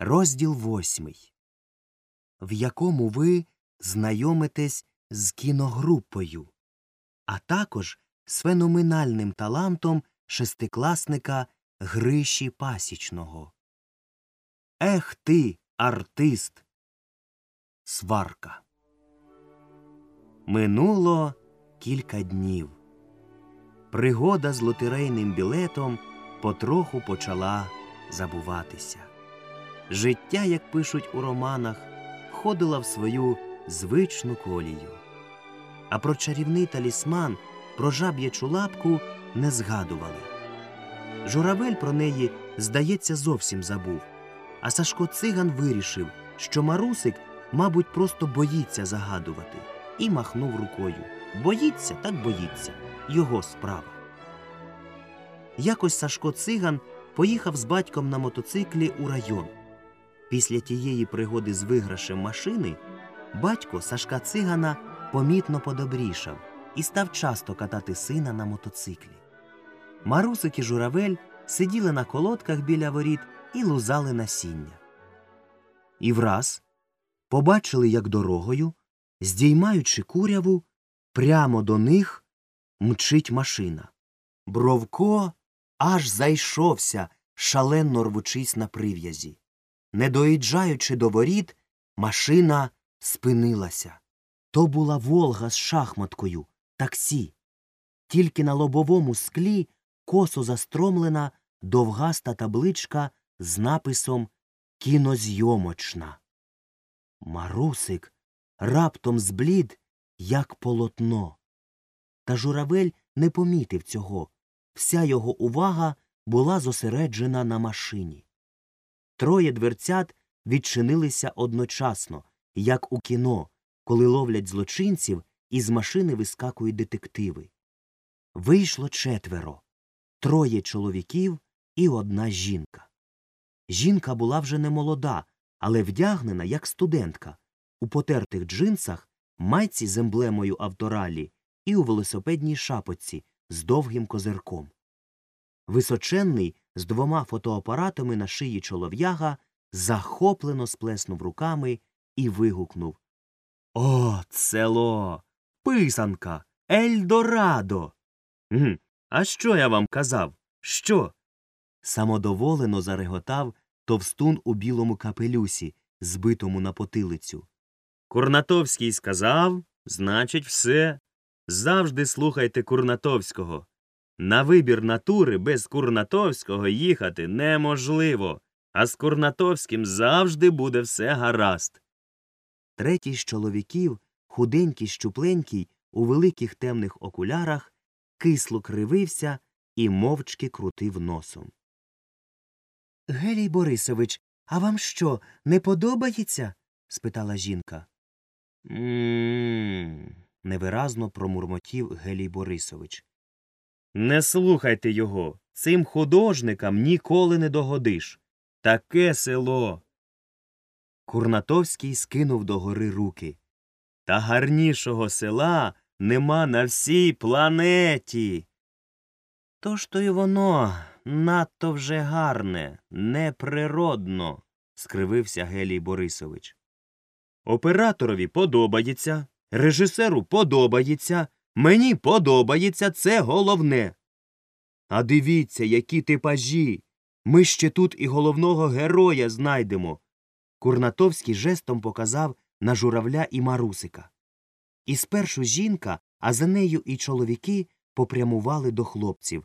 Розділ восьмий, в якому ви знайомитесь з кіногрупою, а також з феноменальним талантом шестикласника Гриші Пасічного. Ех ти, артист! Сварка. Минуло кілька днів. Пригода з лотерейним білетом потроху почала забуватися. Життя, як пишуть у романах, входило в свою звичну колію. А про чарівний талісман, про жаб'ячу лапку не згадували. Журавель про неї, здається, зовсім забув. А Сашко циган вирішив, що марусик, мабуть, просто боїться загадувати, і махнув рукою. Боїться, так боїться. Його справа. Якось Сашко циган поїхав з батьком на мотоциклі у район. Після тієї пригоди з виграшем машини батько Сашка цигана помітно подобрішав і став часто катати сина на мотоциклі. Марусик і журавель сиділи на колодках біля воріт і лузали насіння. І враз побачили, як дорогою, здіймаючи куряву, прямо до них мчить машина. Бровко аж зайшовся, шалено рвучись на прив'язі. Не доїжджаючи до воріт, машина спинилася. То була Волга з шахматкою, таксі. Тільки на лобовому склі косо застромлена довгаста табличка з написом Кінозйомочна. Марусик раптом зблід, як полотно. Та журавель не помітив цього. Вся його увага була зосереджена на машині. Троє дверцят відчинилися одночасно, як у кіно, коли ловлять злочинців і з машини вискакують детективи. Вийшло четверо троє чоловіків і одна жінка. Жінка була вже не молода, але вдягнена як студентка, у потертих джинсах, майці з емблемою авторалі і у велосипедній шапочці з довгим козирком. Височенний з двома фотоапаратами на шиї чолов'яга захоплено сплеснув руками і вигукнув О, село! Писанка! Ельдорадо! «Гм, А що я вам казав? Що? Самодоволено зареготав товстун у білому капелюсі, збитому на потилицю. Курнатовський сказав, значить, все. Завжди слухайте Курнатовського. На вибір натури без Курнатовського їхати неможливо, а з Курнатовським завжди буде все гаразд. Третій з чоловіків, худенький, щупленький, у великих темних окулярах, кисло кривився і мовчки крутив носом. Гелій Борисович, а вам що, не подобається? спитала жінка. М. невиразно промурмотів Гелій Борисович. Не слухайте його. Цим художникам ніколи не догодиш. Таке село. Курнатовський скинув догори руки. Та гарнішого села нема на всій планеті. Тож то й воно надто вже гарне, неприродно, скривився Гелій Борисович. Операторові подобається, режисеру подобається, мені подобається це головне. А дивіться, які типажі. Ми ще тут і головного героя знайдемо. Курнатовський жестом показав на журавля і марусика. І спершу жінка, а за нею і чоловіки попрямували до хлопців.